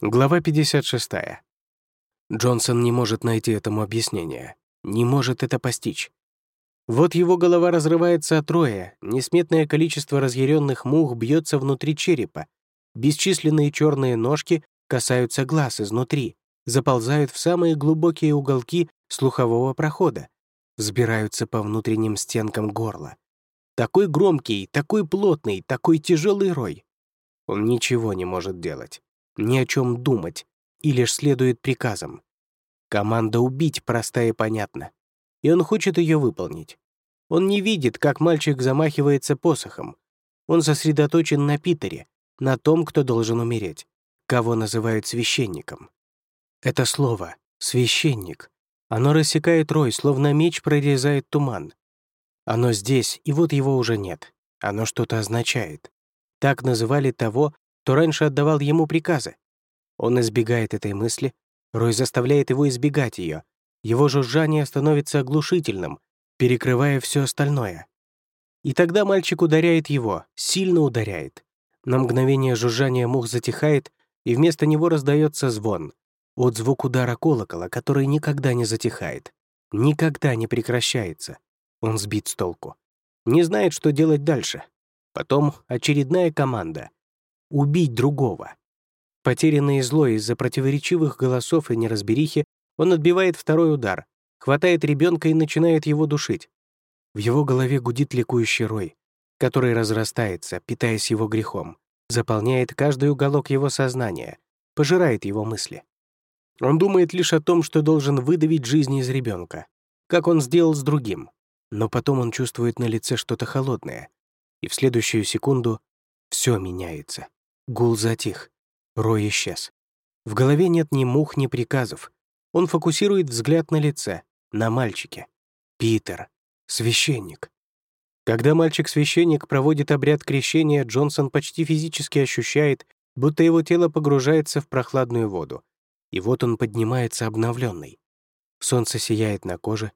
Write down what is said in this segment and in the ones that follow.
Глава 56. Джонсон не может найти этому объяснение, не может это постичь. Вот его голова разрывается от роя, несметное количество разъяренных мух бьется внутри черепа, бесчисленные черные ножки касаются глаз изнутри, заползают в самые глубокие уголки слухового прохода, взбираются по внутренним стенкам горла. Такой громкий, такой плотный, такой тяжелый рой. Он ничего не может делать ни о чем думать и лишь следует приказам. Команда «убить» проста и понятна, и он хочет ее выполнить. Он не видит, как мальчик замахивается посохом. Он сосредоточен на Питере, на том, кто должен умереть, кого называют священником. Это слово «священник». Оно рассекает рой, словно меч прорезает туман. Оно здесь, и вот его уже нет. Оно что-то означает. Так называли того, кто раньше отдавал ему приказы. Он избегает этой мысли, Рой заставляет его избегать ее. Его жужжание становится оглушительным, перекрывая все остальное. И тогда мальчик ударяет его, сильно ударяет. На мгновение жужжание мух затихает, и вместо него раздается звон. От звук удара колокола, который никогда не затихает. Никогда не прекращается. Он сбит с толку. Не знает, что делать дальше. Потом очередная команда — убить другого. Потерянный и злой из-за противоречивых голосов и неразберихи, он отбивает второй удар, хватает ребенка и начинает его душить. В его голове гудит ликующий рой, который разрастается, питаясь его грехом, заполняет каждый уголок его сознания, пожирает его мысли. Он думает лишь о том, что должен выдавить жизнь из ребенка, как он сделал с другим. Но потом он чувствует на лице что-то холодное, и в следующую секунду все меняется. Гул затих. Рой исчез. В голове нет ни мух, ни приказов. Он фокусирует взгляд на лице, на мальчике. Питер. Священник. Когда мальчик-священник проводит обряд крещения, Джонсон почти физически ощущает, будто его тело погружается в прохладную воду. И вот он поднимается обновленный. Солнце сияет на коже.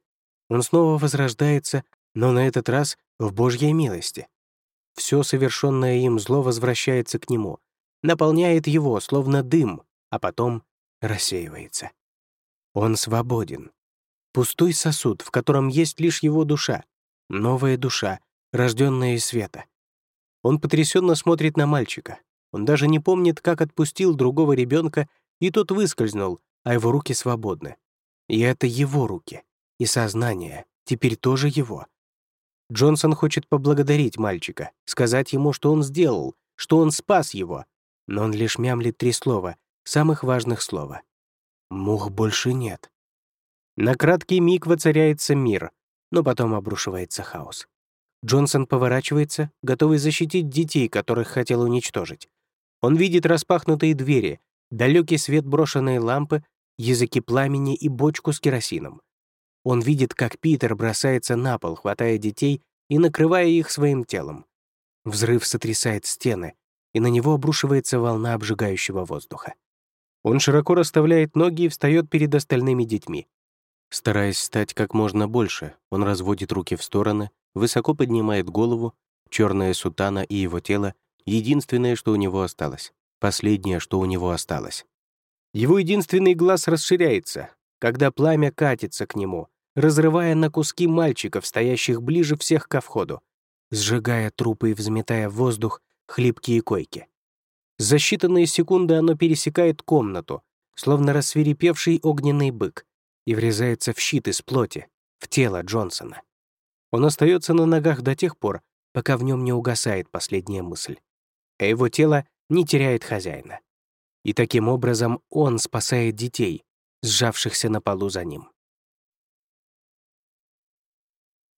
Он снова возрождается, но на этот раз в Божьей милости. Все совершенное им зло возвращается к нему, наполняет его, словно дым, а потом рассеивается. Он свободен. Пустой сосуд, в котором есть лишь его душа, новая душа, рожденная из света. Он потрясенно смотрит на мальчика. Он даже не помнит, как отпустил другого ребенка, и тот выскользнул, а его руки свободны. И это его руки. И сознание теперь тоже его. Джонсон хочет поблагодарить мальчика, сказать ему, что он сделал, что он спас его, но он лишь мямлит три слова, самых важных слова. Мух больше нет. На краткий миг воцаряется мир, но потом обрушивается хаос. Джонсон поворачивается, готовый защитить детей, которых хотел уничтожить. Он видит распахнутые двери, далекий свет брошенной лампы, языки пламени и бочку с керосином. Он видит, как Питер бросается на пол, хватая детей и накрывая их своим телом. Взрыв сотрясает стены, и на него обрушивается волна обжигающего воздуха. Он широко расставляет ноги и встает перед остальными детьми. Стараясь стать как можно больше, он разводит руки в стороны, высоко поднимает голову, черная сутана и его тело — единственное, что у него осталось, последнее, что у него осталось. Его единственный глаз расширяется, когда пламя катится к нему, разрывая на куски мальчиков, стоящих ближе всех ко входу, сжигая трупы и взметая в воздух хлипкие койки. За считанные секунды оно пересекает комнату, словно рассверепевший огненный бык, и врезается в щит из плоти, в тело Джонсона. Он остается на ногах до тех пор, пока в нем не угасает последняя мысль, а его тело не теряет хозяина. И таким образом он спасает детей, сжавшихся на полу за ним.